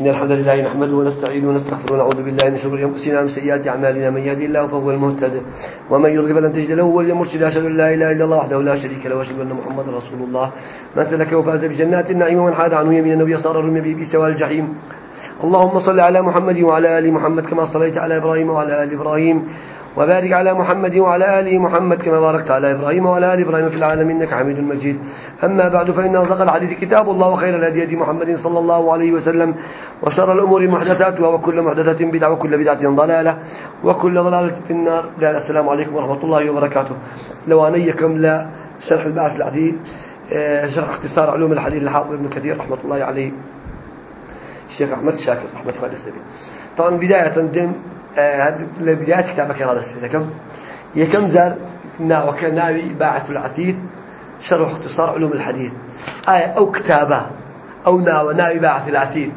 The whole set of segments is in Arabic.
إن الحمد لله نحمده ونستعينه ونستغفره ونعوذ بالله من شرور أنفسنا ومن سيئات أعمالنا. من يهدي الله فهو المهتد ومن يضلل فلن تجد له وليا مرشدا. أشهد أن لا إله إلا الله وحده لا شريك له وأشهد أن محمدا رسول الله. من سلك وفاز بجنات النعيم ومن حاد عنه يمين النبي صار الرمي به سوى الجحيم. اللهم صل على محمد وعلى آل محمد كما صليت على إبراهيم وعلى آل إبراهيم. وبارك على محمد وعلى آل محمد كما باركت على إبراهيم وعلى آل إبراهيم في العالمين إنك حميد مجيد. أما بعد فإن أصدق الحديث كتاب الله وخير الهدي هدي محمد صلى الله عليه وسلم وشر الأمور محدثاتها وكل محدثة بدعة وكل بدعة ضلالة وكل ضلالة في النار. لا السلام عليكم ورحمة الله وبركاته. لو أنيكم لا شرح البعث العديد آه، شرح اختصار علوم الحديث لحافظ ابن كثير رحمة الله عليه. الشيخ أحمد شاكر رحمة الله طبعا بداية هذا لبداية كتابك هذا كم يكم زار نا وكناوي باعث العتيد شرح اختصار علوم الحديث. آية أو كتابة أو نا وناوي باعث العتيد.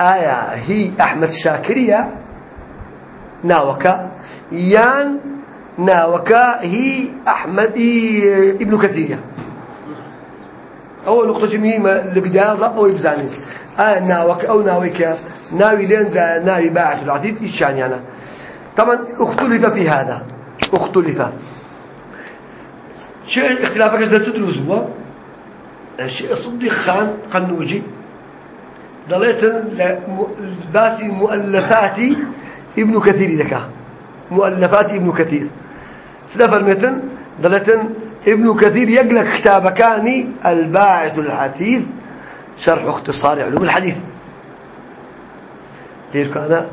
آية هي أحمد شاكرية ناوكا يان ناوكا هي أحمد ابن كثير أول نقطة مهمة لبداية أو يبزاني. آه ناوك أو ناويك. ناوي لين ناوي باعث العديد إيش يعني طبعا اختلف في هذا. اختلف. شيء اختلافك درس الأسبوع. الشيء صديق خان قنوجي ضليت باسي مؤلفات ابن كثير ذكا مؤلفات ابن كثير. سلف المتن ضليت ابن كثير يقلق كتاب كاني الباعث الحثيث شرح اختصار علوم الحديث. دير كان؟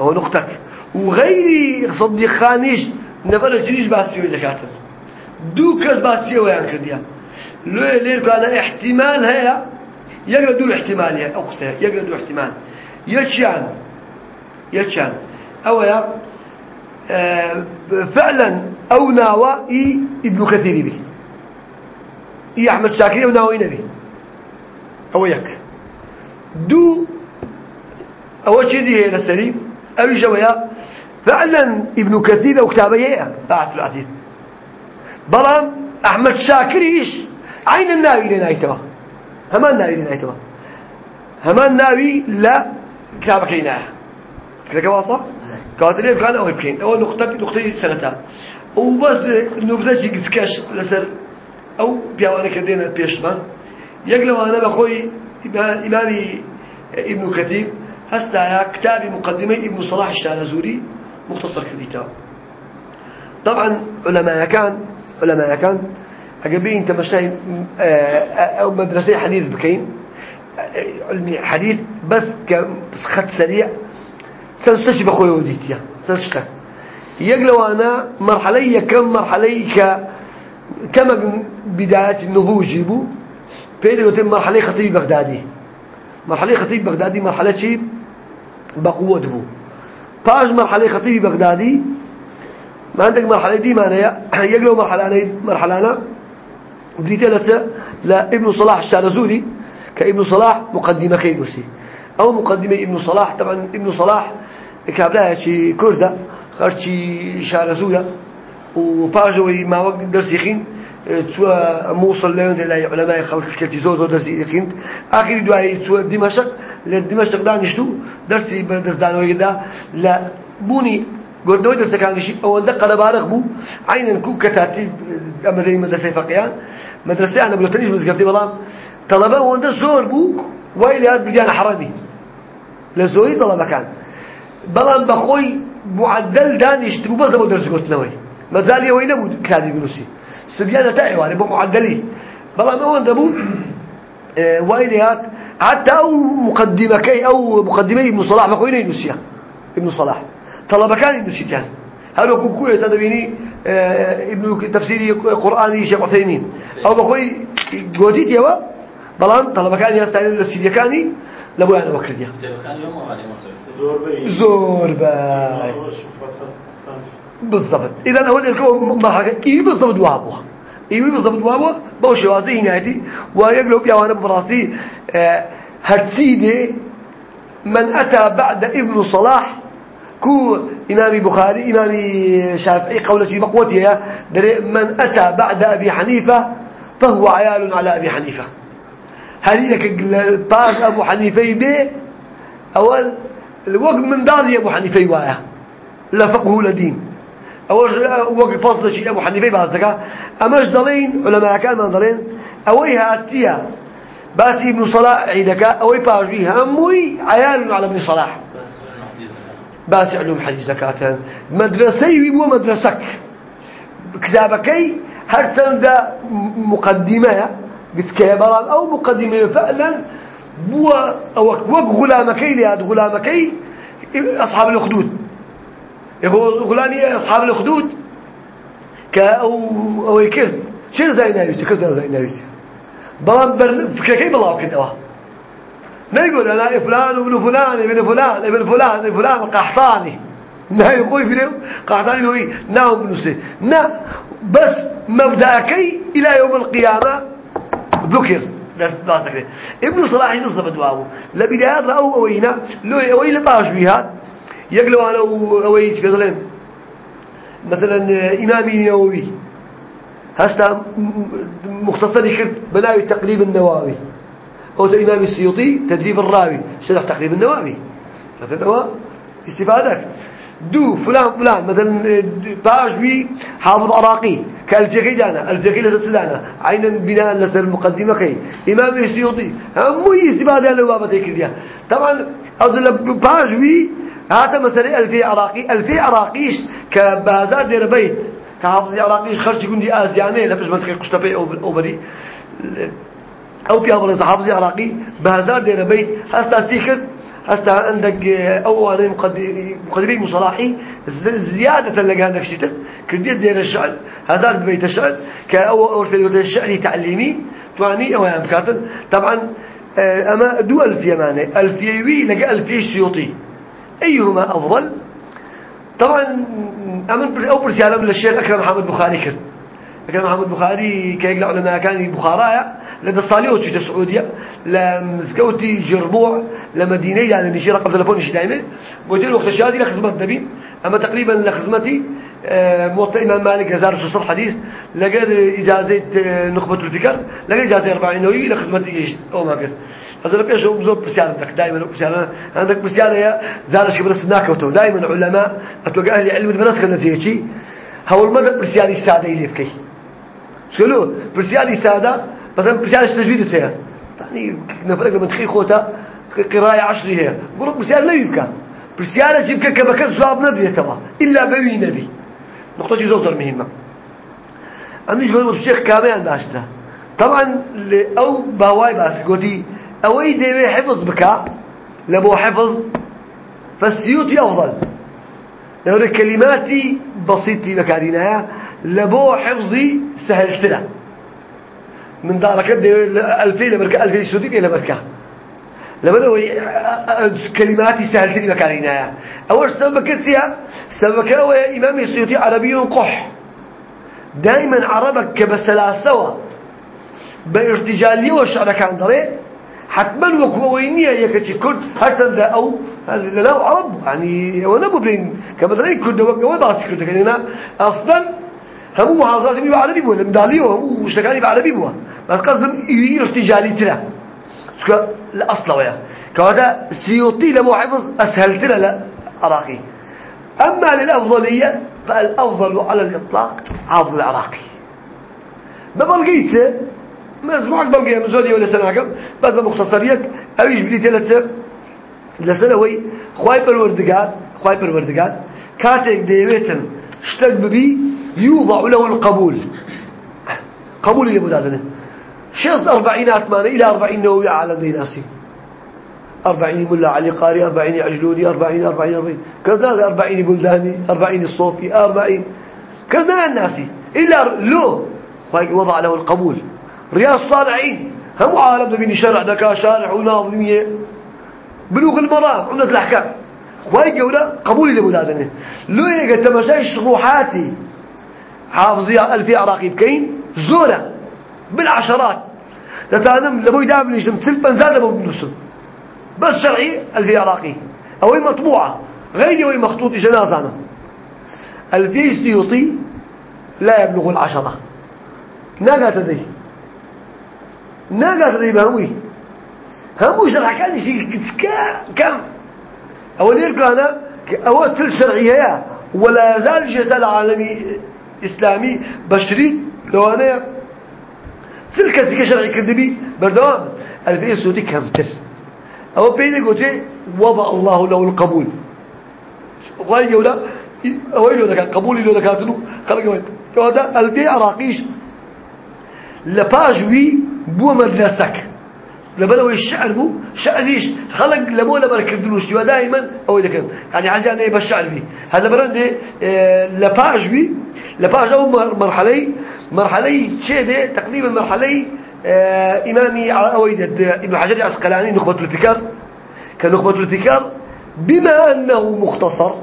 هو نقطة. وغيري صديق خانيش نفر جريش باسيوي دكاتر دو كز باسيوي ويان كرديا. لو لير كان احتمال هيا يقدر دو احتمال هي أقصى يقدر دو احتمال. يشان يشان. أو يا آه فعلا أو ناوى إي ابن كثير به. إي أحمد شاكري أو ناوي نبي. أو يك دو أو هنا سليم أو جويا فعلا ابن كثير أو كتابيه بعث العتيد بلام أحمد شاكريش عين الناوي لنايتوا همان ناوي لنايتوا همان ناوي لا كتابك لناه كذا واصل كاتلي كان أو يمكن أو نقطة نقطة سنتها وبس نبدأ كتكش لسر. أو بيوانا كدينا بيشمان يقلوا أنا بخوي إمامي ابن كثير. هستا كتابي مقدمي ابن صلاح الشارزوري مختصر كتاب طبعا علماء كان علماء كان. أقبي أنت مشاي أو مدرسة حديث بكين. علمي حديث بس كخط سريع. سنستشي بخوي وديتيا سنستشي يقلوا أنا مرحلة كم مرحلة ك كما بداية النضوج يبو بيدر وتم مرحلة خطيب بغدادي. مرحلة خطيب بغدادي مرحلة شيء بقوة دبو. باش مرحلة خطيب بغدادي ما عندك مرحلة دي معناها يقلوا مرحلة أنا مرحلة أنا. بديت لتا لابن صلاح الشارزوري كابن صلاح مقدمة كيدوسي أو مقدمة ابن صلاح طبعا ابن صلاح كابلاها شي كردة خرشي شارزورة وباجوي ما وقت درس يخين توا موصل لهم إلى علماء خلق الكلتزود ودرس يخين. آخر دعاء توا دمشق لدمشق دانشتو درسي بدرس دانوي دا لا بوني قردوي درس كان شيء أول دقة لبارق بو عينا كو كتاتي أما ذي مدرسة فقيان مدرسة أنا بلوتنيش مزقفتي والله طلبة وندر زور بو ويلي هاد بجان حرامي لزوري طلبة كان بلان بخوي معدل دانشت بو بس دبو درس قلت نوي مازال يوين ابو كتابي بنوسي سبيانة تاعي بو معدلي بلان هو دبو آه ويلي هاد حتى أو مقدمة كي أو مقدمة ابن صلاح بخوين ينسيها ابن صلاح. طلبة كان ينسيتان هل هو كوكوية تدبيني آه ابن تفسيري قرآني شيخ عثيمين. أو بخوي قوتيت يوا بلان طلبة كان يستعين للسيديا كاني لابو أنا وكرديا زور باي. بالضبط. إذا أول الكو مرحلة إيه بالضبط وابوها إيه بالضبط وابوها بوش واسي هنايتي. ويقلب يا وأنا براسي آه هرتسيدي من أتى بعد ابن صلاح كو إمامي بخاري إمامي شافعي قولة بقوتها من أتى بعد أبي حنيفة فهو عيال على أبي حنيفة. هل يك طاس أبو حنيفة به أول الوقت من دار أبو حنيفة وايا لا فقه لدين أول وقت فصل شيء أبو حنيفة بازدكا أماش دلين علماء كان من دلين أوي بس ابن صلاح عيدك أوي باجي هموي عيال على ابن صلاح. باس علوم حديث زكاة مدرسة ويبو مدرسك. كتابكي هر سنة مقدمة كيبران أو مقدمة فعلا. أو وق غلامكي لهذا غلامكي أصحاب الأخدود. يقول غلامي أصحاب الأخدود. كأو أو يكرد شنو زي ناويس كذا زي ناويس بلان فكركي بلاو كده ما يقول أنا فلان وابن فلان ابن فلان ابن فلان ابن فلان قحطاني ما يقول في قحطاني هو ناو بنسي نا بس مبدأكي إلى يوم القيامة ذكر ابن صلاح نصف دواو لبدايات رأوا أوينا لو أوي لباش فيها يقلوا على كذلين مثلا إمامي نووي هستا مختصر كرد بناوي تقريب النووي هو إمام السيوطي تدريب الراوي شرح تقريب النووي هو استفادك دو فلان فلان مثلا باجوي حافظ عراقي كالفقي دانا الفقي لسه سدانا. عينا بناء لسه المقدمة كي. إمام السيوطي هم استفادة لبابة كرديا طبعا أقول باجوي هذا مثلا ألفي عراقي ألفي عراقيش كبازار دير بيت. كحافظ عراقيش خرج يكون دي آزياني لبس منطقة قشتبي أو بري أو بيابر حافظ عراقي بهزار دير بيت هستا سيكر هستا عندك أو أنا مقدمي مصلاحي زيادة لقى عندك شتر كرديت دير الشعر هزار بيت الشعر كأو في الشعر تعليمي تواني أو يعني بكاتن طبعا أما دو ألفية معنى ألفيوي لقى ألفي سيوطي أيهما أفضل؟ طبعا أمن أو برسالة من الشيخ أكرم محمد بخاري كرد أكرم محمد بخاري كيقلع علماء كان بخارايا لدى الصاليوت في السعودية لمزقوتي جربوع لمدينة يعني نشي رقم تلفون نشي دائما. قلت له وقت الشهادي لخزمت نبي أما تقريبا لخزمتي آه، موطئ إمام مالك هزار شو حديث لقى إجازة آه، نخبة الفكر لقى إجازة أربعينوي لخزمتي إيش؟ أو ما قلت هذا بيش هو بزوب بسيارة عندك دائما بسيارة عندك بسيارة يا زارش كبرس ناكوتو دائما علماء أتوقع أهل علم المدرسة كنا فيه شيء. هو المدى بسيارة السادة اللي بكي. شلو بسيارة السادة مثلا بسيارة تجويد فيها. يعني نفرق من تخي خوتا قراية عشري هي. بسيارة لا يبكى. بسيارة جيبك كبكر زواب ندري تبا إلا بوي نبي. نقطة زوتر مهمة. أمنيش قلت الشيخ كامل باشتها طبعا أو بهواي باس قلتي أوي ديوي حفظ بكا لبو حفظ فالسيوطي أفضل. لو كلماتي بسيطة بكارينها لبو حفظي سهلت له من دارك ألفي لبركة ألفي سودي لبركة. لما لو كلماتي سهلت لي بكارينها أول سبب كتسيا سبب هو إمام السيوطي عربي قح دائما عربك كبسلاسوا بارتجالية والشعر كان ضريء حتما وكوينية يكتي كرد حتى أو لا عرب. يعني ونبو بين. كمثلا كرد وضع كرد كان أصلا هم محاضرات بيبقى عربي بوا مداليو هم وشتكاني بعربي بوا بس قصدهم ارتجالي ترى. الأصل ويا كهذا سيوطي لمو حفظ أسهل ترى لا عراقي أما للأفضلية فالأفضل على الإطلاق حافظ العراقي. ببلغيته مزموعك بلقيها مزودية ولا سنة عقب بعد ما مختصريك أويش بدي ثلاثة لسنة وي خواي بالوردقات خواي بالوردقات كاتك ديويتن اشتق ببي يوضع له القبول. قبول اللي بلادنا شيص أربعينات مانا إلى أربعين نووي أعلى ديناسي أربعين ملا علي قاري أربعين عجلوني أربعين أربعين أربعين. كذا أربعين بلداني أربعين الصوفي أربعين. كذا الناسي إلا لو وضع له القبول. رياض الصالحين هم عالم بين شرع دكا شارع وناظمية. بلوغ المرام عملة الأحكام. خواهي قولا قبولي لبولادنا لو يقى تمشي شروحاتي حافظي ألفي عراقي بكين زورة. بالعشرات. لتانم لبوي دابني نجم تلبن زاد أبو بنسو بس شرعي ألفي عراقي أو مطبوعة. غير أو مخطوط جنازانا ألفي سيوطي لا يبلغ العشرة. ناقات ذي ناقات ذي بهوي همو شرح كان شيء كم. أو ليركانا أو تل شرعية ولا يزال جزال عالمي إسلامي بشري. لو أنا تل كسيك شرعي كردبي بردوام الفئة السعودي كمتر أو بيني قلت وضع الله له القبول. وقال يولا إلو ذكاء قبول إلو ذكاء خلق وين هذا الفئة عراقيش لباجوي بو مدرسك لبلو الشعر بو شعريش خلق لبو لبركردلوش دائما أو إذا كان. يعني عايز يعني بالشعر بي. هذا برند آه لباجوي لباج أو مرحلة مرحلة شيء ده تقريبا مرحلة آه إمامي أو إبن حجر العسقلاني نخبة الفكر كنخبة الفكر بما أنه مختصر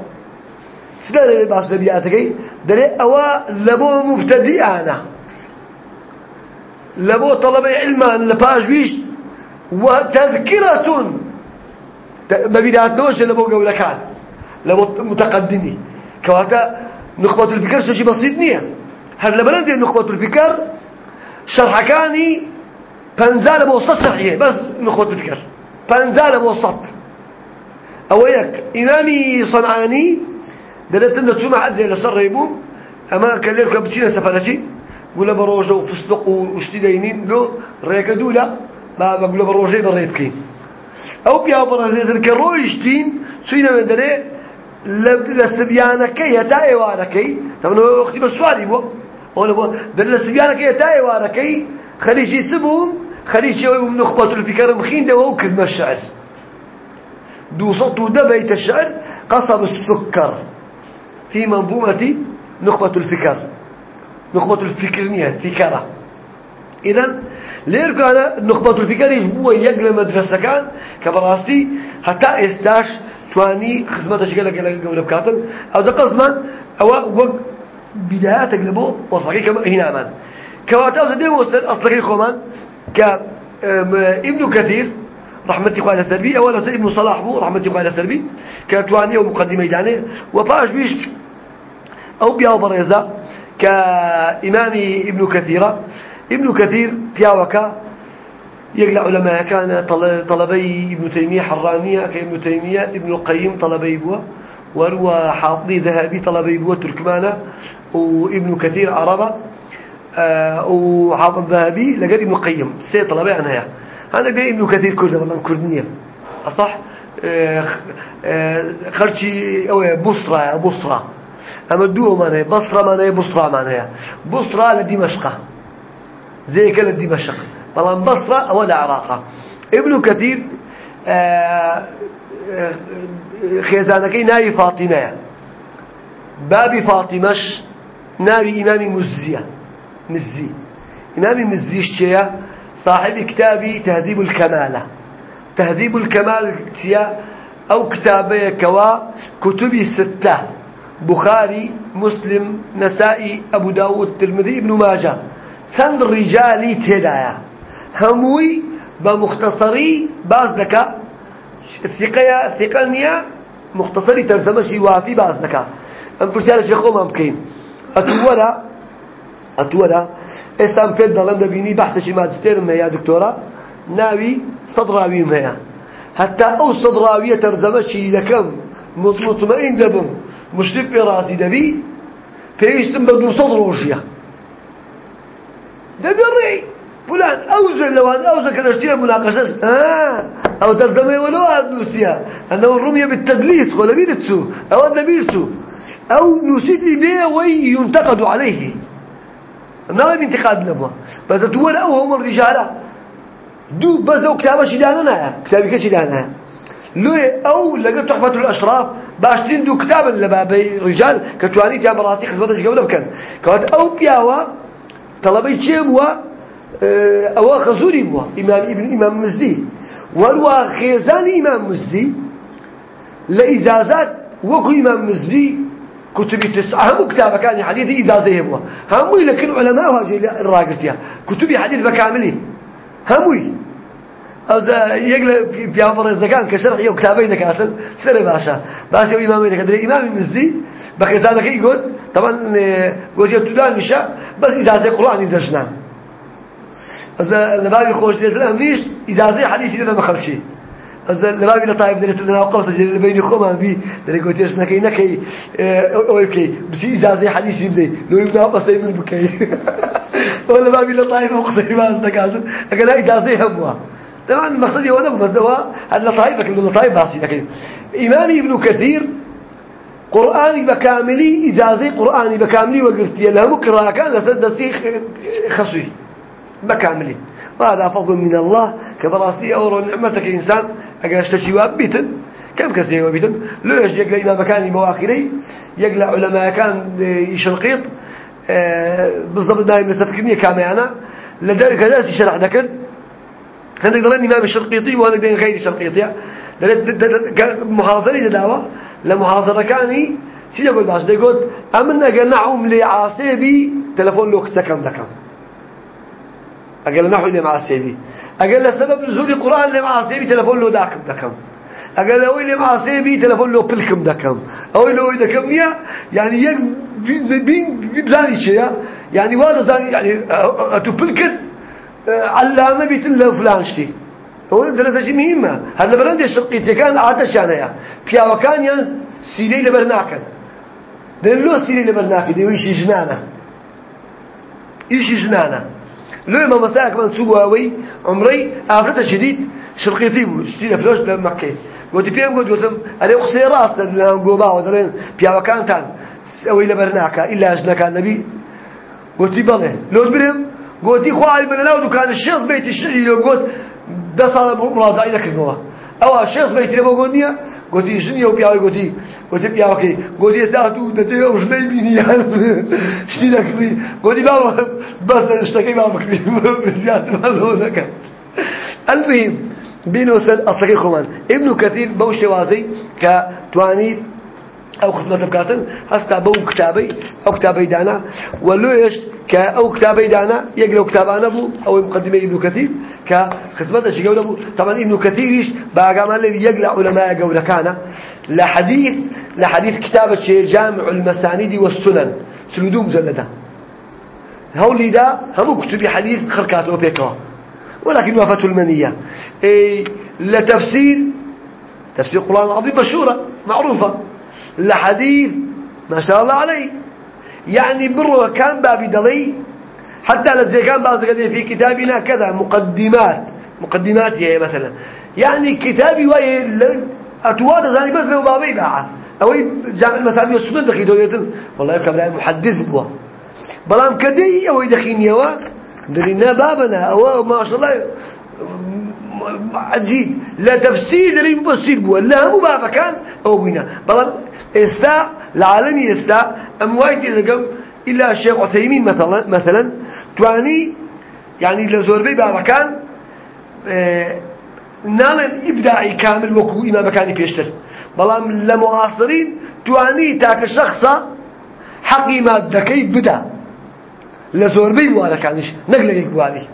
سلالة باس نبياتك دري أوا لبو مبتدئ أنا. لبو طلب علما لباجويش وتذكرة مبيدات نوش لبو قولة كان لبو متقدمي. كواتا نخبة الفكر شيء بسيط نية. هل لبنان نخبة الفكر شرح كاني بنزال بوسط شرحية. بس نخبة الفكر. بنزال بوسط أويك إمامي صنعاني دلت إن تشوف حد زي لسر ريبو. أما كان لك بتشيل استفادتي. قول بروجة وفستق وشتي لو ريك دولا ما بقول بروجة بريبكين أو بيا بروجة كرويشتين سوينا من دلي لسبيانك يتا إيوانك طبعا هو أختي بسوالي بو أنا بو دل لسبيانك يتا إيوانك خليجي سبهم خليجي من نخبة الفكر مخين ده وهو كلمة الشعر صوت ده بيت الشعر قصب السكر في منظومة نخبة الفكر نخبة الفكر نية فكرة إذا أنا نخبة الفكر يجبوا يقل مدرسة كان كبراستي حتى إستاش تواني خدمة شكل لك قبل بكاتل. أو ده قصما أو وق بدايات قلبو وصحيح كما هنا من. كواتاو ده وصل أصلك خومان ك ابن كثير رحمتي على سلبي أولا ابن صلاح بو رحمتي على سلبي كتواني ومقدمة دانه وباش بيش أو بياو بريزا كإمام ابن كثير ابن كثير بياوكا يقلع علماء كان طلبي ابن تيمية حرانية كابن تيمية ابن القيم طلبي بوا وروى حاطني ذهبي طلبي بوا تركمانة وابن كثير عربة آه وحاطب ذهبي لقد ابن القيم سي طلبي عنها هذا قال ابن كثير كله والله كردنية. أصح؟ آه آه خرشي أو بصرة بصرة. أما دو معناه بصرة معناه بصرة معناه بصرة لدمشق. زي كلا دمشق بلان بصرة أو العراق ابن كثير آه، آه، خيزانكي ناوي فاطمة. بابي فاطمش ناوي إمامي مزية مزي. إمامي مزي الشيء صاحب كتابي تهذيب الكمالة. تهذيب الكمال أو كتابي كوا كتبي ستة. بخاري مسلم نسائي أبو داود الترمذي ابن ماجه. چەند ڕیجالی تێدایە. هەمووی بە مختصری باز دەکا. ثقەیە ثقە نییە مختصری تەرجەمەشی وافی باز دەکا. ئەم پرسیارەشی خۆمان بکەین. ئەتووەرە ئەتووەرە ئێستان پێت دەڵێن دەبینی بەحثێکی ماجستێرم هەیە دکتۆرە ناوی سەد ڕاویم هەیە. هەتا ئەو سەد ڕاویە تەرجەمەشی دەکەم مطمئن دەبم مشرف پێ ڕازی دەبی پێویستم بە دووسەد ڕۆژیە. دقري فلان أوزن لو أن أوزن كان أشتري مناقشة. آه أو ترجمة ولو أدوسيا أنه الرمية بالتدليس ولا بيرتسو أو أن بيرتسو أو بيه وي ينتقد عليه. ما انتقاد لما. بس تقول أو هم الرجال دو بس أو كتابة شدانا كتابي كشدانا لو أو لقد تحفة الأشراف. باشتين دو كتابا لبابي رجال. كتواني تيام براسي خزبتش قبل بكن. كوات أو بياوا طلبي چه بوا أو خزوري بوا امام ابن امام مزدي وروا خيزان امام مزدي لإجازات وكو امام مزدي كتب تسعة هم كتابة كان حديث إجازة بوا هموي لكن علماء هاجي الراقرتيا كتب حديث بكامله هموي هذا يقل في عمر الزكاة كشرح يوم كتابين ذكاتل سر باشا باشا كدري إمام المزدي بخزانك يقول طبعا قلت يبتدان نشاء بس إجازة قرآن يدرسنا إذا نبالي خوش ليتنا مش إجازة حديثي لنا مخلشي لبابي لطائف دريت لنا وقوس جل بين خوما في دري قلت إيش نكي نكي أوكي بس اجازه حديث يبدي لو يبدا بس من بكي ولا بابي لطائف وقصي ما استقاد أقول اجازه هموا طبعا مقصدي هو بس دواء اللطائف لكن اللطائف باسي لكن امام ابن كثير قرآني بكاملي إجازة قرآني بكاملي وقرتي له قراءة كان لسدسي خصوي بكاملي. وهذا فضل من الله. كبراستي أورو نعمتك إنسان. أجل اشتشي بيتن. كم كسي بيتن؟ لو يش يقلع إمام مكاني بواخري؟ يقلع علماء كان يشرقيط آه، بالضبط دائما مستفكرني كاميانا لذلك كذا شرح ذكر هذا ضلني إمام الشرقيطي وهذا غير الشرقيطي محاضرة لمحاضرة كاني سيدي يقول باش يقول أمن أجل نعوم لعاصبي تلفون لو كم دكم أجل نحو لمعاصبي أقل لسبب نزول القرآن لمعاصبي تلفون له داكم دكم أقل لو اللي معاصبي تلفون له بلكم دكم أو لو كم يا يعني يك بين زاني شيء يعني وأنا زاني يعني أتو بلكت علامة بيتن فلان شيء هو درجة شيء مهمة هذا برند الشرقية كان عادة شانية بيا وكان ين سيلي لبرناكن دللو سيلي لبرناكن دي ويشي جنانة. إيش جنانة. لو ما مساك من سبوا عمري أفرت شديد شرقيتي شديد فلوس لمكة قلت فيهم قلت قلتم أنا أخسي راس لنا جوبا ودرين بيا وكان تان أوي لبرناكا إلا أجنك النبي قلت بله لو تبرم؟ قلت خوالي من لو كان الشخص بيت الشيء لو قلت ده صار مراجعة لك النوع أو الشخص بيت لما قلني قلت جنيه وبياوي قلت قلت بياوي قلت يستعدوا ده وش ما يبيني يعني شتي لك قلت بابا بس اشتكي بابا بزيادة مالونك المهم بينو سد أصلي خمان ابن كثير بوش وازي كتواني أو خدمة بكاتن هستا بو كتابي أو كتابي دانا. ولو يش كأو كتابي دانا يقرأ كتابانا بو أو مقدمة ابن كثير. كخدمة شيء بو. طبعا ابن كثيرش باقام اللي يقرأ علماء قول كان. لحديث لحديث كتابة جامع المسانيد والسنن. سلودو مجلدة. هولي دا هم كتب حديث خركات أوبيكوا ولكن وفاة المنية. إيه لتفسير تفسير القرآن العظيم مشهورة معروفة. لحديث ما شاء الله عليه. يعني بره كان بابي دلي حتى لزي كان بعض في كتابنا كذا مقدمات. مقدمات هي مثلا. يعني كتابي وهي أتواد زاني بس لو بابي باع أو جامع المساعد والسنة دخي دويتن والله كبلا محدث بوا. بلام كدي أو يدخيني يوا درينا بابنا أو ما شاء الله. عجيب. لا تفسير لي مفسر بوا. لا مو بابا كان أو بينا. بلام ئێستا لە عالەمی ئێستا ئەم وای تێ دەگەم ئیلا شێخ عوتەیمین مەثەلەن توانی یعنی لە زۆربەی باوەکان ناڵێن ئیبداعی کامل وەکو ئیمامەکانی پێشتر. بەڵام لە موعاصرین توانی تاکە شەخصە حەقی مادەکەی بدا. لە زۆربەی وارەکانیش نەک لە یەک واری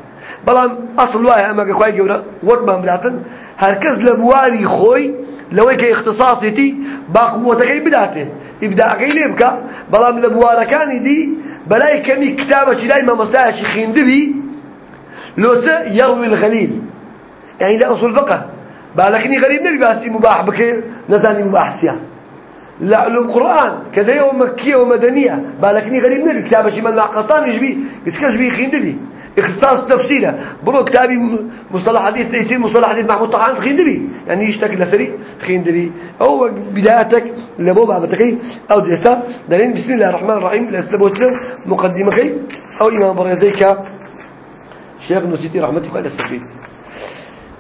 بەڵام ئەسڵ وایە ئەمەگە خی گەورە وەرمان براتن هەرکەس لە بواری خۆی لو كي اختصاصيتي باقوتكي بداته. ابداعكي ليبكا بلام لبواركاني دي بلاي كمي كتابة لاي ما مساعش خيندبي لو يروي الغليل. يعني لا أصول فقه. بالكني غريب نبي باسي مباح بك نزاني مباح سيا. لا علوم قرآن كذا يوم مكية ومدنية. بالكني غريب نبي كتابة شي من العقطان يجبي يسكش بي خيندبي إختصاص تفسيره برو كتابي مصطلح حديث تيسير مصطلح حديث محمود طحان خيندري يعني يشتكي لسري خيندري أو بدايتك لبو بابتكي أو ديستا دلين بسم الله الرحمن الرحيم. لأستبوت له مقدمك أو إمام بريزيك شيخ نسيتي رحمتك على السبيل.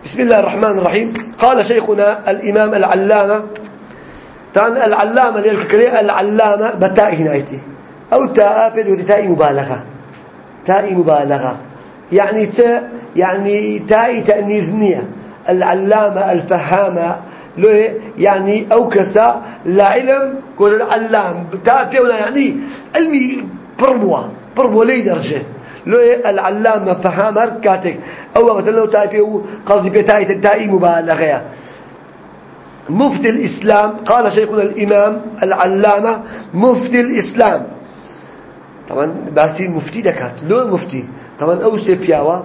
بسم الله الرحمن الرحيم. قال شيخنا الإمام العلامة. تان العلامة للكريه العلامة بتاء هنايتي أو تاء بدو مبالغة. تاء مبالغة. يعني تاء يعني تاء تأنيثنية العلامة الفهامة له يعني أو كسا علم كل العلام. تاء بيونا يعني علمي بربوة بربوة لي درجة. له العلامة فهامة كاتك أو مثلا لو تاء قصدي بتاء تاء مبالغة. مفتي الإسلام قال شيخنا الإمام العلامة مفتي الإسلام. طبعا باسي مفتي دكات. لو مفتي؟ طبعا أو سيبياوا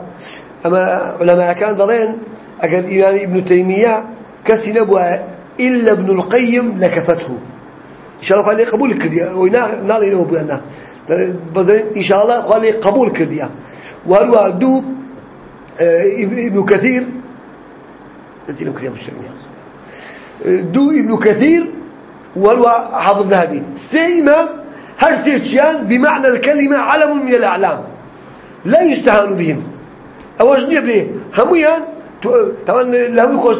أما علماء كان ضلين أقل إمام ابن تيمية كسي نبوة إلا ابن القيم لكفته. إن شاء الله قال لي قبول كرديا وينا نالي له بينا إن شاء الله قال لي قبول كرديا وهل دو آه، ابن كثير. نسينا كريم الشرمية دو ابن كثير وهو حافظ ذهبي. سيما هر سيرتشيان بمعنى الكلمة علم من الأعلام. لا يستهان بهم. أوش نيبلي هميان طبعا له خوش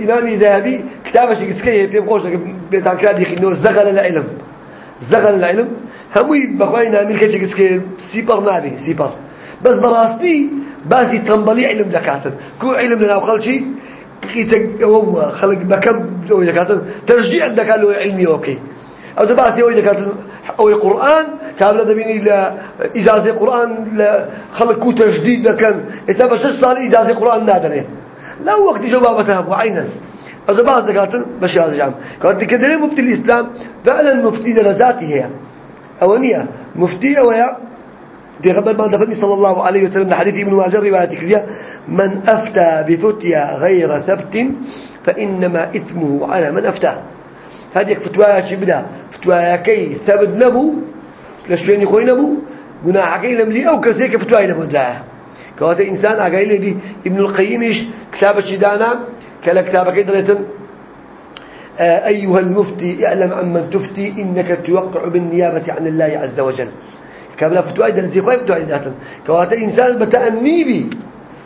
إمامي ذهبي كتابة شكسكية في خوش بيتان كتاب يخي زغل العلم. زغل العلم. همي بخوينا ملكة شكسكية سيبر نابي سيبر بس براستي بازي تنبلي علم دكاتر كو علم لنا وخل شيء قيسك هو خلق بكم دكاتر ترجيع دكاتر علمي أوكي أو تباسي أو دكاتر أو القرآن كامل دبيني لا إجازة القرآن خلق كو تجديد لكن إذا بس صار إجازة القرآن نادرة. لا وقت جوابتها وعينا. أو تباس دكاتر بس هذا جام قالت كده مفتي الإسلام فعلا مفتي درجاته هي. أولية مفتي ويا بيغبر ما دفني صلى الله عليه وسلم حديث ابن ماجه رواية كذا. من أفتى بفتيا غير ثبت فإنما إثمه على من أفتى. هذه فتوايا شي بدا. فتوايا كي ثبت نبو لشوين يخوي نبو قناح كي لمزي أو كسيك فتوايا نبو دلاها كواتا إنسان أقايل دي ابن القيم إيش كتابة شدانا كلا كتابة كي دلتن آه، أيها المفتي اعلم عمن تفتي إنك توقع بالنيابة عن الله عز وجل. كابلا فتوى أيضا زي خوي فتوى أيضا كواتا إنسان بتأني بي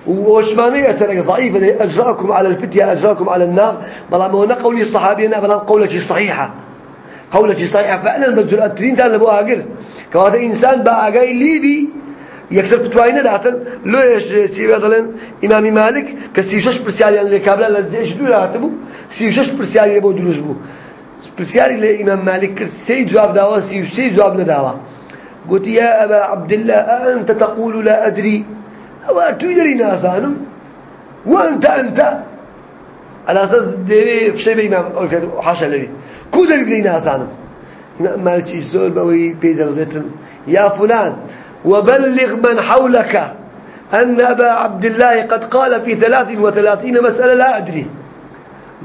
وشمانية ترى ضعيفة أجرأكم على الفتية أجرأكم على النار. بلا ما هنا قولي الصحابي أنا بلا قولة صحيحة. قولة صحيحة فعلا بجرأة ترين تان لبو أقل كواتا إنسان بأقاي ليبي يكسر فتوى داتن. لو إيش سيبي ضلن إمام مالك كسيوشش برسيالي اللي كابلا لديش دو راتبو سيوشش برسيالي لبو دروز بو. برسيالي لإمام مالك سي جواب داوا سيوش سي جواب نداوا. قلت يا أبا عبد الله أنت تقول لا أدري. أو تدري ناسانم وأنت أنت. على أساس ديري في شيء بإمام حاشا لي كو دري بلي ناسانم مالك يسول بوي بيدر يا فلان وبلغ من حولك أن أبا عبد الله قد قال في ثلاث وثلاثين مسألة لا أدري.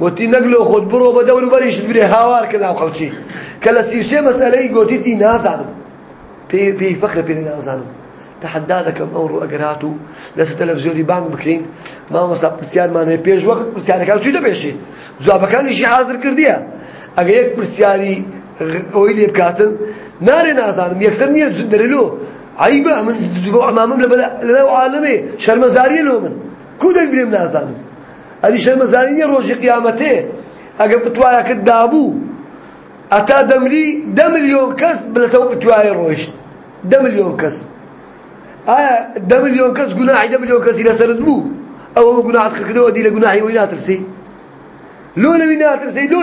قلت نقله خد برو بدور بريش بري هاوار كنا وخلشي كلا سيشي مسألة قلت تي ناسانم في في فخر في نازانم تحدى لكم أمر أجراتو لسه تلفزيوني بانك بكرين ما مصاب برسيان ما نه بيج وقت برسيان كان شو ده بيشي زاب كان شيء حاضر كرديا أجيك برسياني أويلي بكاتن نار نازانم يكسر نية درلو عيبة من جبوا أمامهم لبلا لو عالمي شرم زارية لو من. كودك بليم نازانم. هذه شرم زارية روج قيامته أجب بتوايا كدابو أتا دمري دم مليون كس بلا سوق بتوايا روش دم مليون كس آه دم مليون كس جناح دم مليون كس إلى سردبو أو جناح كده ودي لجناحي وين ترسي لو لو وين ترسي لو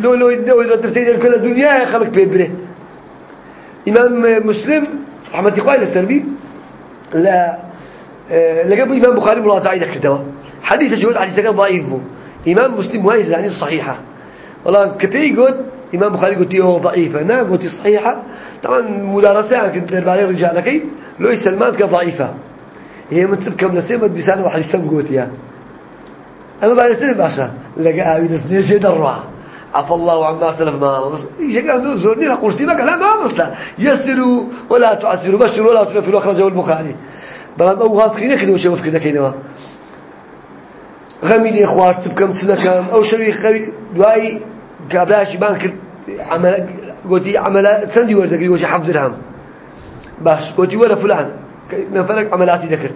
لو لو لو لو ترسي كل الدنيا خلق بيت بره إمام مسلم رحمة الله السلبي لا آه، لقب إمام بخاري عيدك كتوا حديث جود حديث كان ضعيف إمام مسلم وايز يعني صحيحة والله كتير قلت إمام بخاري قلت هو ضعيفة أنا قلت صحيحة. طبعا مدارسة كنت درباري رجالك لو سلمان كضعيفة هي من كم نسيمة ديسان واحد يسمى قلت يا أما بعد سنة باشا لقى أبي نسني شيء دروا. عفى الله عما سلف ما يجي قال زورني لقرصي ما قال ما مصلا يسروا ولا تعسروا بشروا ولا تنفروا أخرجه البخاري. بل أو غاف خينا كده وشوف كده كده غمي لي خوارت بكم سنكم أو شوي خوي دواي قبلاش بانك عمل قلتي عمل سندي وردك قلتي حفظ الهم باش قلتي ولا فلان. نفلك عملاتي ذكر.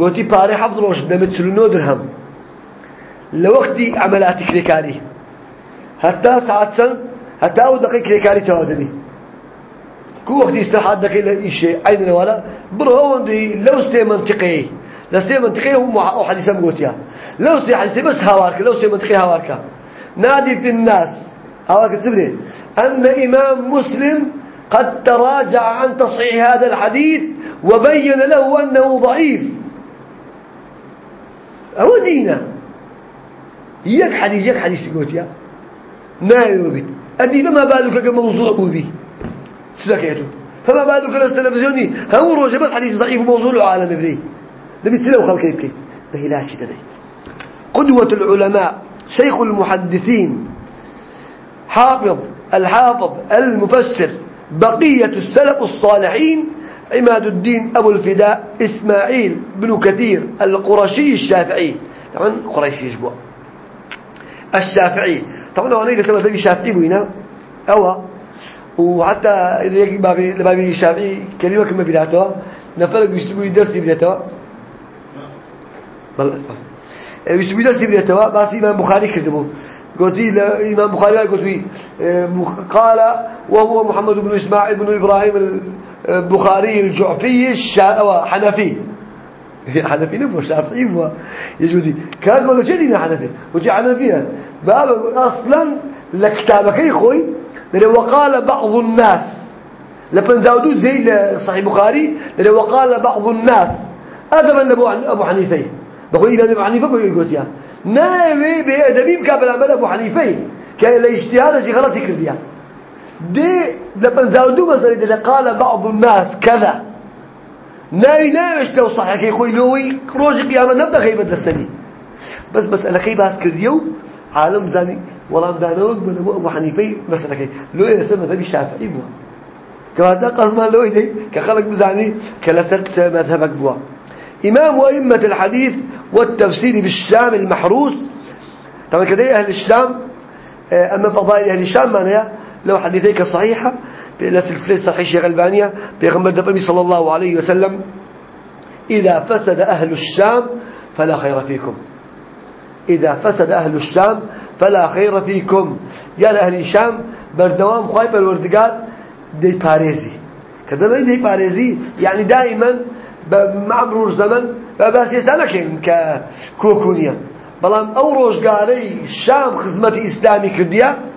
قلتي باري حفظ روش نمتسلو درهم. لوقتي عملاتي كريكاري حتى ساعات سن حتى أو دقيقة كريكاري توادني كو وقت استراحات دقيقة شيء عين ولا برهون دي لو سي منطقي لو سي منطقي هو حديثا قلتيا لو سي حديثي بس هوارك لو سي منطقي هوارك نادي في الناس. هوارك تسبني أن إمام مسلم قد تراجع عن تصحيح هذا الحديث وبين له أنه ضعيف هو دينا يك حديث يك حديث قلت يا. نايو بيت أدي فما بالك موضوع بي سلكيته. فما بالك التلفزيوني هو روجه بس حديث ضعيف وموضوع عالم بري ده بيتسلو خلق يبكي. ده لا شيء ده قدوة العلماء شيخ المحدثين حافظ الحافظ المفسر بقية السلف الصالحين عماد الدين أبو الفداء إسماعيل بن كثير القرشي الشافعي. طبعا قريشي يشبه الشافعي. طبعا أنا لسه مثلا الشافعي بوينا. أو وحتى إذا يجي بابي بابي الشافعي كلمة كما بلاتوا نفرق بيشتبه درس بلاتوا بل بيشتبه درس بلاتوا بس إمام بخاري كذبه. قلت إمام بخاري قلت قال وهو محمد بن إسماعيل بن إبراهيم البخاري الجعفي حنفي. حنفي نبو شافعي هو يجودي كان قول شيء دينا حنفي. وجي حنفية. باب أصلا لكتابك خوي وقال بعض الناس. لبن زودو زي صحيح بخاري وقال بعض الناس. أدبا لأبو أبو حنيفة. بقول إمام أبو حنيفة بقول يقول يا. ناوي بأدبي مكابل عمل أبو حنيفة. كان الاجتهاد شيء غلط يكرديا دي لبن زودو مثلا قال بعض الناس كذا. صحيح. كي يقول لوي روج قيامة نبدأ غيبة السني بس مسألة كي باس كرديو عالم زاني والله دانوك بن أبو حنيفة مسألة كي لو يسمى ذبي الشافعي بوا. كهذا قسم لو يدي كخلق بزاني كلثت مذهبك بوا. إمام أئمة الحديث والتفسير بالشام المحروس. طبعا كده أهل الشام آه، أما فضائل أهل الشام معناها لو حديثيك صحيحة بإن سلسلة صحيح شيخ البانية بيغمبر دبني صلى الله عليه وسلم إذا فسد أهل الشام فلا خير فيكم. إذا فسد أهل الشام فلا خير فيكم. يا أهل الشام بردوام خايب الوردقات دي باريزي. كذا دي باريزي يعني دائما مع مرور زمن بس يسألك ككوكونيا بلان أو روجقاري الشام خدمة إسلامي كرديا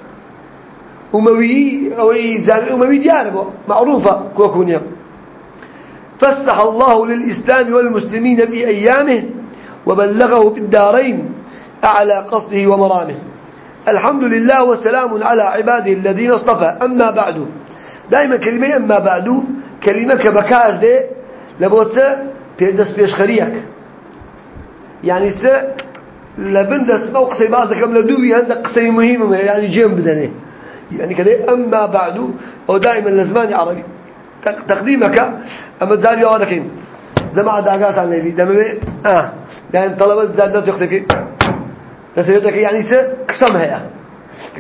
أموي أو زان أموي ديانة معروفة كوكونيا فسح الله للإسلام والمسلمين في أيامه وبلغه في الدارين أعلى قصده ومرامه. الحمد لله وسلام على عباده الذين اصطفى. أما بعد دائما كلمة أما بعد كلمة كبكار دي لبوتسا بيدس بيش خريك يعني س لبندس ما قصي بعض كم لدوبي عندك قصي مهمة يعني جيم بدنه يعني كده أما بعد أو دائما لزمان عربي. تقديمك أما تزاري هذا زما داقات عن النبي دم آه. يعني طلبت زادت يختك تسيرتك يعني س قسم هي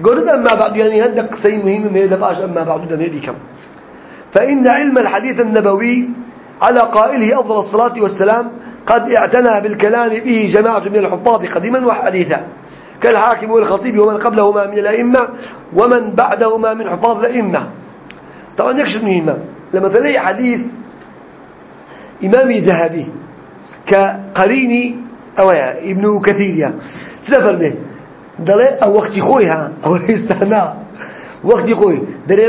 قلت أما بعد يعني هذا قصي مهم ما يدفعش أما بعد كم فإن علم الحديث النبوي على قائله أفضل الصلاة والسلام قد اعتنى بالكلام به جماعة من الحفاظ قديما وحديثا. كالحاكم والخطيب ومن قبلهما من الأئمة ومن بعدهما من حفاظ الأئمة. طبعا يكشف مهمة لما تلاقي حديث إمامي ذهبي كقريني أو ابن كثير يا سفر به. دلي أو وقت خويها أو استهناء وقت خوي. دلي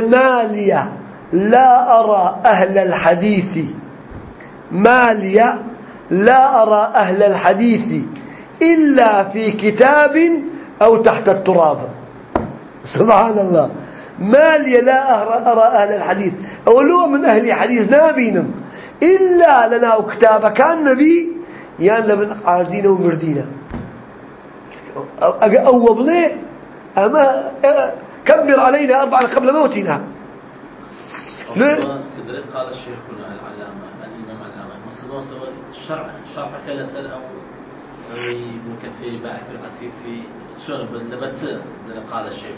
لا أرى أهل الحديث. ماليا لا أرى أهل الحديث. إلا في كتاب أو تحت التراب. سبحان الله. ما لي لا أرى أهل الحديث. أو لو من أهل الحديث نابينا إلا لنا كتاب. كان نبي. يعني لمن عاردين ومردينا. أو بلي أما كبر علينا أربعا قبل موتنا. قال الشيخ العلامة الإمام العلامة مقصد الشرع كلا سل أو ابن كثير باعث في في شغل لبت قال الشيخ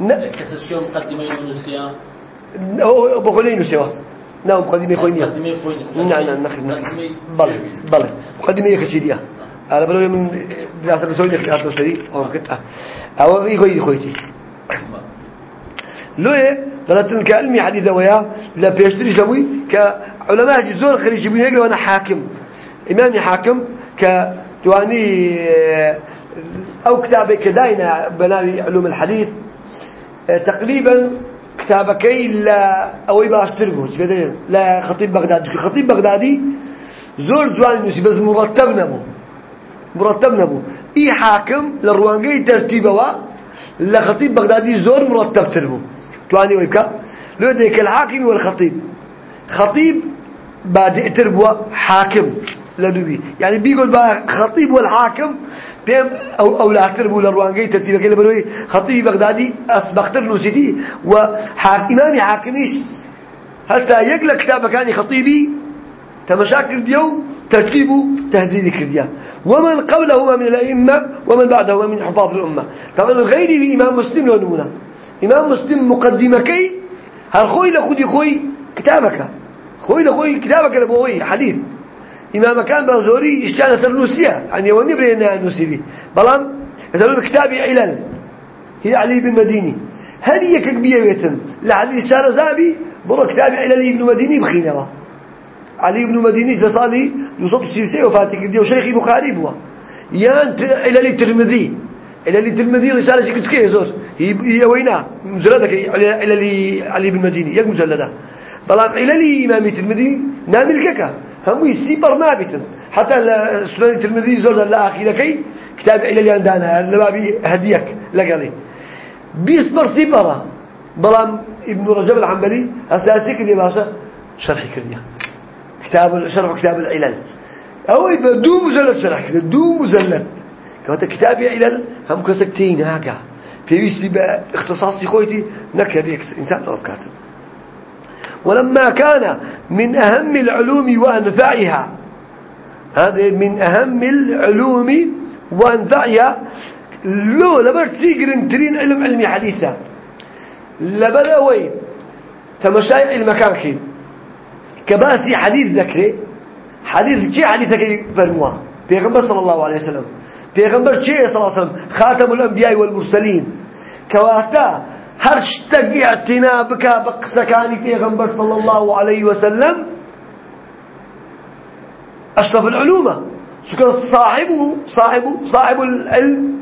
هنا. كسس شو مقدمة يونسيا هو بقول يونسيا نعم مقدمة خوينيا. نعم نعم نخل نخل بل بل مقدمة كسيديا على بلو من دراسة بسوي لك هذا السري أو كده أو يخوي يخويتي لويه دلتن كعلمي حديثة ويا لا بيشتري سوي كعلماء زور خريج بيقول وأنا حاكم. إمامي حاكم ك تواني أو كتابك كداينا بناوي علوم الحديث تقريبا كتابكي لا أو يبقى أشتركه لا خطيب بغداد خطيب بغدادي زور جوان نسي بس مرتب نبو مرتب نبو إي حاكم للروانجي ترتيبه لخطيب بغدادي زور مرتب تربو تواني ويبكا لو ديك الحاكم والخطيب خطيب بعد تربو حاكم لدوبي يعني بيقول بقى خطيب والحاكم بهم أو أو لا أكتر بولا روانجي ترتيب. كله بروي خطيب بغدادي أسبقتر نوسيدي وإمامي حاكميش. هسا يقلق كتاب كان خطيبي. تمشاكل ديو ترتيبه تهذيب كرديا ومن قبله من الأئمة ومن بعده من حفاظ الأمة. طبعا غير إمام مسلم لو نمونا. إمام مسلم مقدمكي هل خوي لخدي خوي كتابك؟ خوي لخوي كتابك لبوي حديث. إمام كان بغزوري اشتغل سر نوسيا يعني ونبري إنها نوسي بي. بلان يسألون كتابي علل هي علي بن مديني. هل هي كبية ويتن لحديث شار زابي برو كتابي علل ابن مديني بخينة علي بن مديني لصالي يصب سيسي وفاتي كردي وشيخي بخاري بوا. يان علل الترمذي علل الترمذي رسالة شكت كيه زور هي وينا؟ مجلدة علل علي بن مديني يك مجلدة بلان علل إمام الترمذي نامل ككا هم يسيبر نابتن حتى سنن الترمذي زور لا أخي لكي كتاب علل ياندانا لبابي هديك لقالي بيصبر سيبرا بلان ابن رجب العنبلي أساسي كذي باشا شرحي كذي كتاب شرح كتاب العلل. أو إذا دو مزلت شرح دو مزلت. كانت كتاب علل هم كسكتين هاكا في باختصاصي خويتي نكر إنسان أو كاتب ولما كان من أهم العلوم وأنفعها. هذا من أهم العلوم وأنفعها. لو لبرت سيقرن ترين علم علمي حديثة. لبلوي تمشاي المكان كي كباسي حديث ذكري. حديث شيء حديث ذكري فرموا بيغمبر صلى الله عليه وسلم. بيغمبر شيء صلى الله عليه وسلم. خاتم الأنبياء والمرسلين. كواتا هرشتق اعتنا بك بقسكاني بيغمبر صلى الله عليه وسلم أشرف العلوم شكرا صاحبه صاحبه صاحب العلم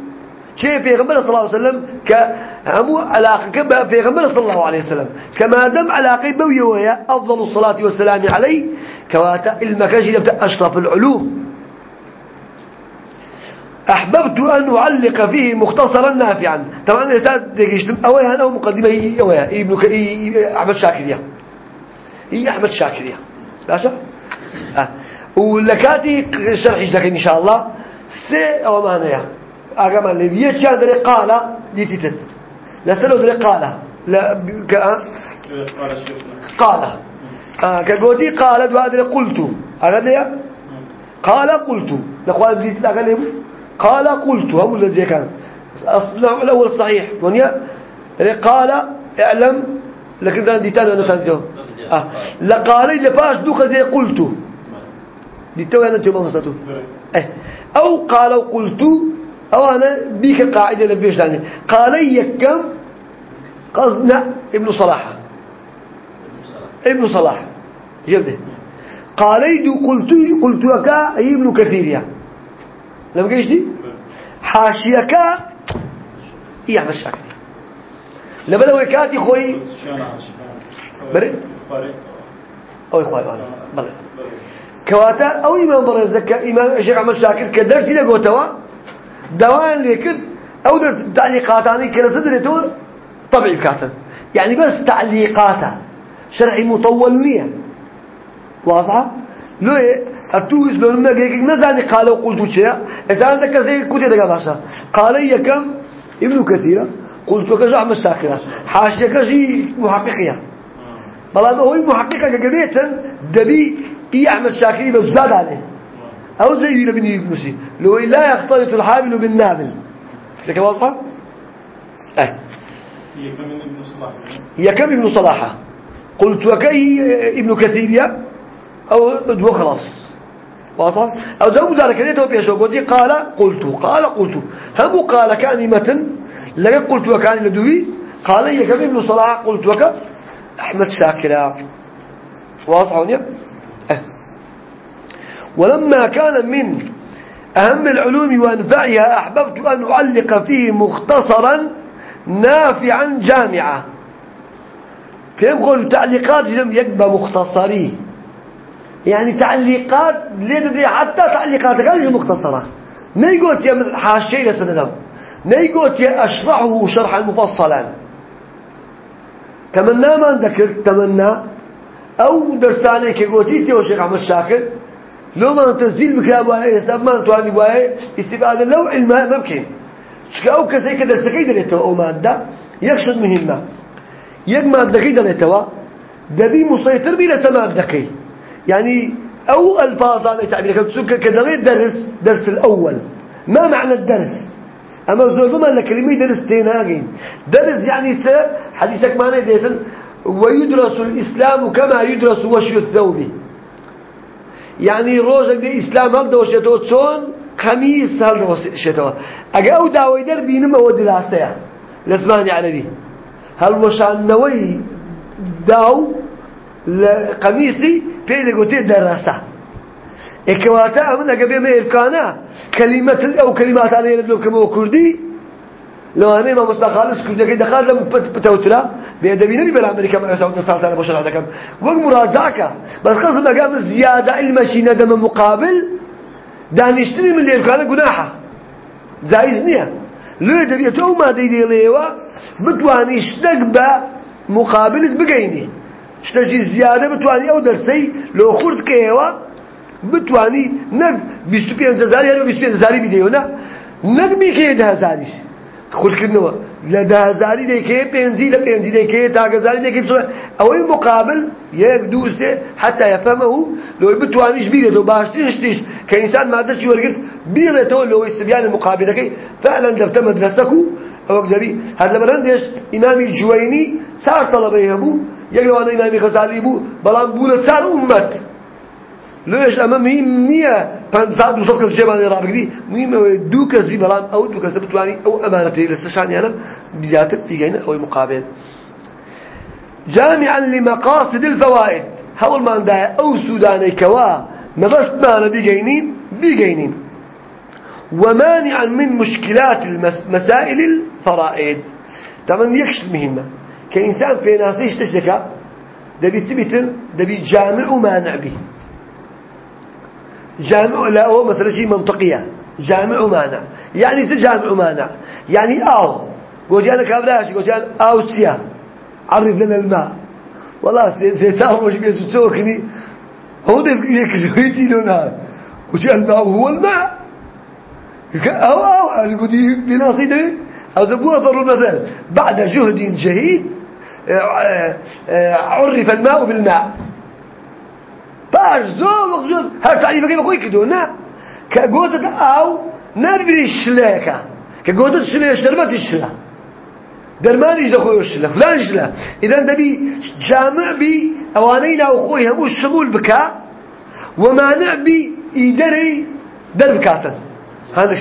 شيء في غنبر صلى الله عليه وسلم كهمو علاقة في غنبر صلى الله عليه وسلم كما دم علاقة بوية ويا أفضل الصلاة والسلام عليه كواتا المكاجي يبدأ أشرف العلوم. أحببت أن أعلق فيه مختصرا نافعا. طبعا الرسالة دقيشتم أويها أنا مقدمة. هي أويها؟ ابن كي أحمد شاكرية هي أحمد شاكرية باشا أه. ولكاتي شرح لك إن شاء الله. سي أو مانيا أقام اللي بيتشان دري قال ديتيتت لسنو دري قال لا ك قال. آه. كقولي قال دوا قلت أغنيا قال قلت لأخوان زيت الأغنيا قال قلت هم الذي كان أصلا الأول صحيح. ونيا قال اعلم لكن ده دي تاني أنا تاني آه. لقال إذا فاش دوك ذي قلت. دي تو أنا تيوم مساتو إيه. أو قال قلت أو أنا بيك قاعدة لبيش ثاني قال يكم قصدنا ابن صلاح. ابن صلاح. جبده قال يدو قلت قلت وكا ابن كثير يعني. لما قيش دي؟ حاشيك هي على الشكل لما لو كاتي خوي بري أو إخوان أنا بلى. كواتا أو إمام برز ذكا إمام الشيخ عمل شاكر. كدرس لقوتوا دوان لكن أو درس تعليقاتاني كلا صدرته طبعي كاتب يعني بس تعليقاته شرعي مطول نية واضحة؟ لو أتوس لما جيك نزاني قال وقلت شيء. إذا عندك زي كتير دقا باشا. قال يكم ابن كثير. قلت كذا عم الساكنة حاشية كذي محققية. بلا ما هو محققة كجبيتا دبي يعمل شاكري بزاد عليه. أو زي ابن يبنسي لو لا يختلط الحامل بالنابل لك واضحة؟ أه هي كم ابن صلاح قلت وكي ابن كثير أو دو واضح أو زود ذلك ليته بيشو قلت قال قلت قال قلت. هم قال كلمة لا قلت وكان لدوي. قال كم ابن صلاح قلت وك أحمد شاكرا. واضح أه. ولما كان من أهم العلوم وأنفعها أحببت أن أعلق فيه مختصرا نافعا جامعا. كيف قلت تعليقات لم يكبى مختصرين يعني تعليقات ليه حتى تعليقات غير مختصرة. ما يقول يا حاشية لسندم ما يقول يا أشرحه شرحا مفصلا. تمنى ما ذكرت تمنى. أو درساني كقوتيتي وشيخ أحمد شاكر لو ما تسجيل بكاب وهي حساب ما تواني وهي استفادة لو علمها ممكن. شكا أو كسي كده سكيد لتوا أو مادة. يقصد مهمة. مادة كده لتوا دبي مسيطر بلا سماد دكي يعني أو ألفاظ على تعبير كده درس درس الأول. ما معنى الدرس؟ أما زول ما كلمة درس تيناقين درس يعني حديثك معنى ديتن. ويدرس الإسلام كما يدرس وشي الثوب. يعني روزك دي إسلام هل دوشتو تسون خميس هل دوشتو أجا أو داوي در بينما هو دراسة. لسماني عربي هل وشان نوي داو قميصي بيلي قوتي دراسة إكواتا أمنا قبل ما إركانا كلمة أو كلمات عليه لو كما كردي لو أنا ما مستخلص كردي كده دخل لم بتوترا بيدبي نبي بلا أمريكا ما يسوي نصارى أنا بشر هذا كم وقت مراجعك بس قصد مقام زيادة علم شيء ندم مقابل دانشتري من اللي إركانا جناحه زايز نية لو دبي تو ما دي ليوا بتواني اشتق مقابل شتەشی زیادە بتوانی ئەو دەرسەی لۆ خورد کەیەوە بتوانی نەک بیست و پێنج هەزاری هەرو بیست و پێنج هەزاری بیدەیەوە نە نەک بیکەیە ده هەزاریش خودکردنەوە. لە ده هەزاری دەیکەیە پێنجی لە پێنجی دەیکەیە تاگەزاری دەیکەی بچوە ئەوەی مقابل یەک دوو سێ حتا یەفەمەهو لۆی بتوانیش بیرێتەوە باشترین شتیش کە ئینسان مادەشی وەرگرت بیرێتەوە لەوەی سبیان مقابلەکەی. فعلا دەفتە مەدرسەک و ئەوەک دەبی. هەر لەبەرەندێش ئیمامی جوێنی چار تەڵەبەی هەبوو. يبو يقولوا أنا إمامي غزالي بو بلان بولا صار أمت ليش أما مهم نية ساعت وصل كذا شيء بعدين رابقني مهم دو كسبي بلان أو دو كسب تواني أو أمانتي لستشاني أنا بزيادة تيجينا أو مقابل. جامعا لمقاصد الفوائد ما عندها أو سوداني كوا ما بس ما بيجينين بيجينين ومانعا من مشكلات المسائل الفرائد طبعا يكشف كإنسان في ناس يشتشكى دبي تبتن دبي جامع ومانع به جامع لا هو مثلا شيء منطقية جامع مانع. يعني جامع مانع؟ يعني أو قلت أنا كابلاش قلت أنا أو سيا عرف لنا الماء والله سيسار مش بيسوكني هو ده يكشفيتي لنا قلت الماء هو الماء أو أو قلت بناصيده أو زبوه ضروا المثل بعد جهد جهيد عرف الماء بالماء. باش تعریفەکەی بە خۆی کردو نه کە گۆتت ئاو نابری شلەکە کە گۆتت شلێ شەربەتی شلە دەرمانیش دەخۆی شلە فلان شلە ئیدەن دەبی جامع بی ئەوانەی ناوخۆی هەموو شمول بکە ومانع بی ئیدەرەی دەربکاتن هذا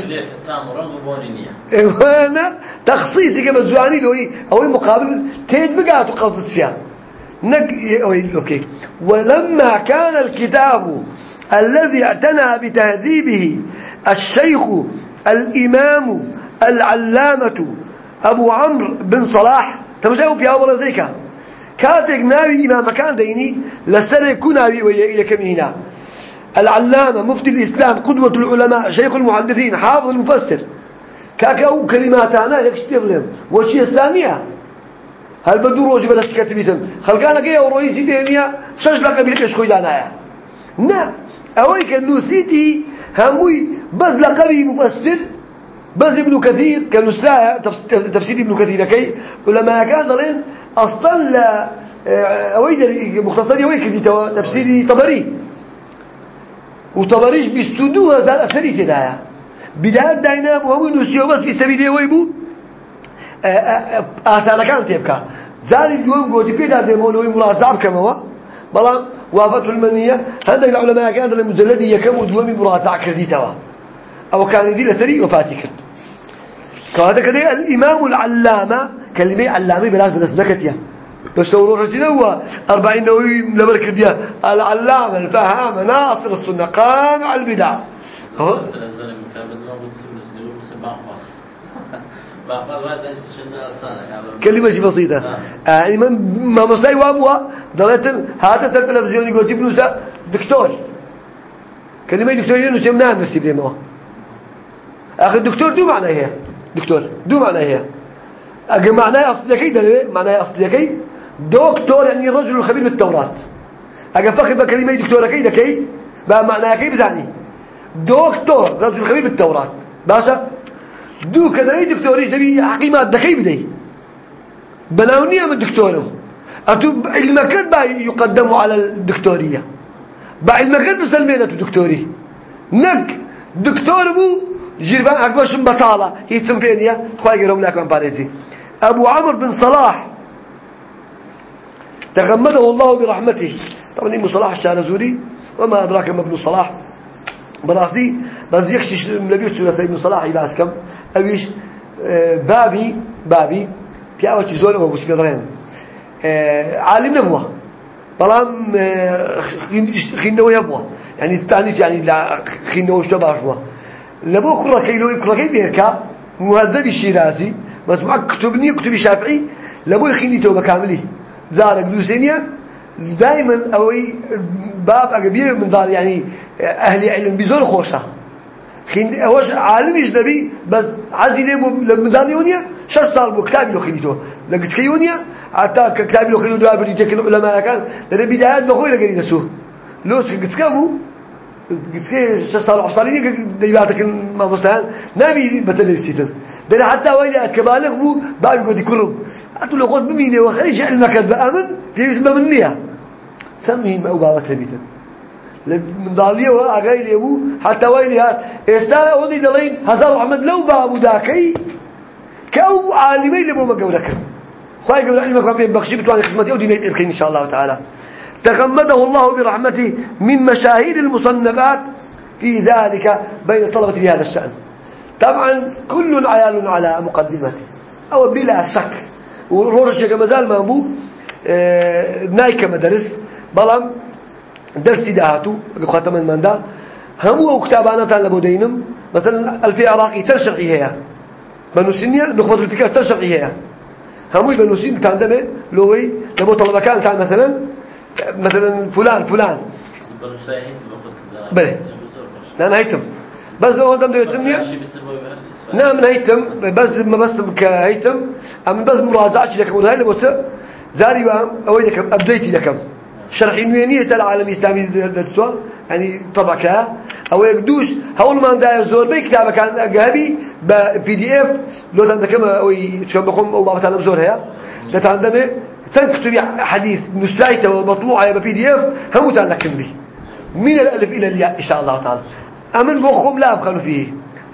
وأنا تخصيصي كما زواني لوري أو مقابل تيد بقات وقصد السيان. نك أوكي. ولما كان الكتاب الذي اعتنى بتهذيبه الشيخ الإمام العلامة أبو عمرو بن صلاح تمجاوب في أول ذيك كاتك ناوي إمام كان ديني لسنة كناوي ويكمينا العلامة مفتي الإسلام قدوة العلماء شيخ المحدثين حافظ المفسر. كاكاو كلماتانا يكشتير لهم. وشي الثانية؟ هل بدو روجي بلا سكت بيتن خلقانا كي أو رويسي بينيا شش لقب يلقش خوي دانايا نا أوي كنوسيتي هموي بس لقبي مفسر بس ابن كثير كنسلا تفسير ابن كثير كي ولما كان ضلين أصلا لا أوي مختصر أوي كذي تفسيري طبري. وطبريش بيستودوها زال اثري تدايا بداية داينا وهو نسيو بس في سبيل ويبو ئاسانەکان تێبکە زاری دووەم گۆتی پێدا دێمەوەی مڵازا بکەمەوە بەڵام وافەت المەنیە هەندێک لە عولەمایەکان دەڵێن مجلدی یەکەم و دووەمی مڕازا کردیتەوە ئەوە کانیدی لەسەری وفاتی کرد کەواتە کە دەی الئیمام العلامە کەلیمەی علامی بەلاش بەدەست نەکەتیە بشتورو رجلا هو؟ أربعين نووي لبرك ديا العلامة الفهامة ناصر السنة قامع البدع. كلمة بسيطة. آه. يعني ما مصلي وابوا ضلت هذا التلفزيون يقول تبنوسا دكتور. كلمة دكتور يونس يمنع نفسي بينه. أخي الدكتور دو معنى هي. دكتور دو معنى هي. معناه أصلي كي؟ ده معناه أصلي كي؟ دكتور يعني الرجل الخبير بالتوراة. أجي فخر بكلمة دكتورة كي ده كي بقى معناها كيف بزعني. دكتور رجل خبير بالتوراة. باشا؟ دو كذا اي دكتور إيش دبي حقيمات دكي بدي. بناونية من دكتورهم أتو المكان بقى يقدموا على الدكتورية. المكان بسلمينة دكتوري. نك دكتور بو جيربان أكبرشم بطالة هي تسمبينيا خواهي قرهم لكم باريزي. أبو عمر بن صلاح تغمده الله برحمته. طبعا ابن صلاح الشارزوري وما أدراك ما ابن صلاح. براسي بس يكشش لبيش سورة ابن صلاح يباس كم؟ أبيش آه، بابي بابي بيعوش زول أو بس قدرين آه، عالم نبوة. بلام آه، خينو يبوه يعني الثاني يعني لا خينو شو باشوا لبو كرة كيلو كرة كي بيركا مهذب الشيرازي بس معك كتبني كتب شافعي لبو خيني توبة كاملي زارك دوسينيا دائما أوي باب أقبيه من دار يعني أهل علم بزور خوشة خين أوش عالم يجنبي بس عزي ليه لما دار صار بو كتاب لو خينيتو لقيت كيونيا حتى كتاب لو خينيتو دابر يجيك العلماء كان لأن بدايات بخوي لقيت نسوه. لوس قلت كمو قلت شش صار عصالين ديباتك ما مستهان نبي بتلي سيتن حتى وين أتكبالغ بو بعد قد يكرم أتقول له قد بمينه وخرج علمك بأمن في اسمه منيها سمهم أو بابك لبيتن من ضالية وأغاي ليبو حتى ويلها استا ودي دلين هزار محمد لو بابو داكي كأو عالمي لبو ما قولك خواهي قول علمك بين بخشي بتواني خدمتي ودي نيت إن شاء الله تعالى. تغمده الله برحمته من مشاهير المصنفات في ذلك بين طلبة لهذا الشأن. طبعا كل عيال على مقدمته أو بلا شك. ورورشك مازال ما بو آه نايك مدرس بلام درسي دهاتو خاتم من ده هم كتابانات لبودينم مثلا الفي عراقي ترشقي هي بنوسينيا نخبط الفكرة ترشقي هي هموش بنوسين تعلمه لوي لبو طلبة كان تعال مثلا مثلا فلان فلان. بله. لا هيتم بس هو دم ده نعم هيتم. بس ما بس كهيتم. أم بس مراجعة لك ولا اللي بس زاري بقى أويدك أبديتي لكم. شرح نوێنیە العالم الإسلامي دەرچوە يعني طبعك أو يقدوش هول ما عندها زور بي كتابة كان جهبي ب بي دي اف لو عندك ما أو شو بقوم الله تعالى بزور هيا لا تنكتب حديث مسلايته ومطبوعة ب بي دي اف هم تعلقين به من الألف إلى الياء إن شاء الله تعالى. أمن بخهم لا أبخلوا فيه.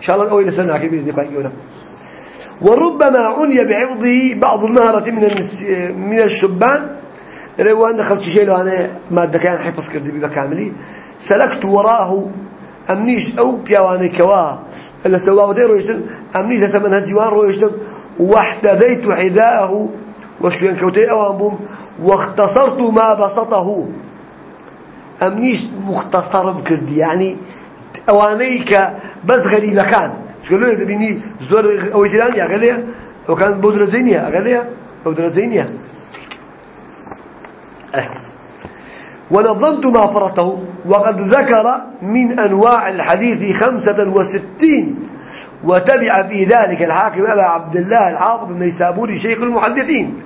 شاء الله أول سنة بإذن الله وربما عني بعرضه بعض المهرة من من الشبان. لو أن دخلت شيء لو أنا ما كان حفظ كردي بكاملي سلكت وراه أمنيش أو بيواني كوا. إلا سواه دير رويشتن. أمنيش سمن هزيوان رويشتن. واحتذيت حذاءه. وشوين كوتي أوامبوم واختصرت ما بسطه. أمنيش مختصر بكردي. يعني أوانيك بس غريبة كان شو قالوا لي بيني زور أو يتلان يا غالية وكان بودرة زينية غالية بودرة زينية ونظمت ما فرطه وقد ذكر من أنواع الحديث خمسة وستين وتبع في ذلك الحاكم أبا عبد الله الحافظ النيسابوري شيخ المحدثين.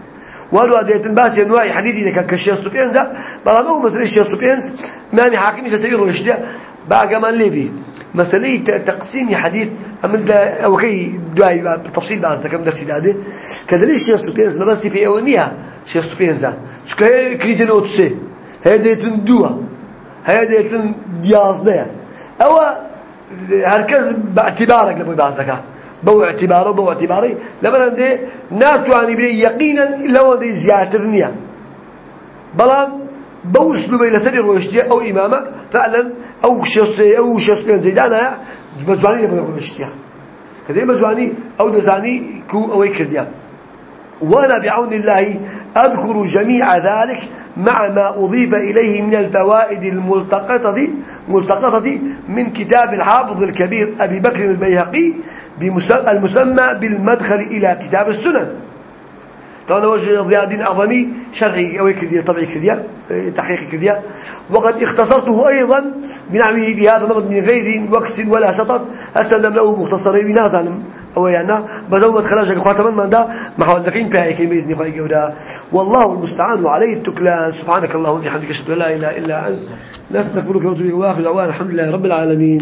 وهذا أدية الباس أنواع حديث إذا كان كالشيخ ذا بلا مو مثل الشيخ سفيان ماني حاكم يسير ويشتى بقى كمان ليبي. مسألة تقسيم حديث أمن ده أو كي دعاء بتفصيل بعض كم درس هذا كذا ليش الشيخ سفيان ما بس في أولنيها الشيخ سفيان ذا شو كه كريتن أوتسي هديتن دوا هديتن ديازده أو هركز باعتبارك لبو بعضك. بو اعتباره بو اعتباري. لما ده ناتواني بري يقينا لو ده زيادة النية. بلان بو أسلوبي لسري روشتيا أو إمامة فعلا أو شخص أو شخص من زيدانا بزواني لبو روشتيا كذا بزواني أو دزاني كو أو يكرديا وأنا بعون الله أذكر جميع ذلك مع ما أضيف إليه من الفوائد الملتقطة ملتقطة من كتاب الحافظ الكبير أبي بكر البيهقي المسمى بالمدخل إلى كتاب السنن. وجه ضياء الدين أعظمي شرحي أو كردية طبعي كردية تحقيق كردية. وقد اختصرته أيضا بنعمه بهذا النمط من غير وكس ولا شطط. أسلم له مختصرين نازل أو يعني بدوت خلاص خاتم من ده محاول ذكين بهاي كلمة بإذن الله جودا والله المستعان وعليه التكلان سبحانك اللهم وبحمدك أشهد أن لا إله إلا أنت. نستغفرك ونتوب إليك. وآخر دعوانا الحمد لله رب العالمين.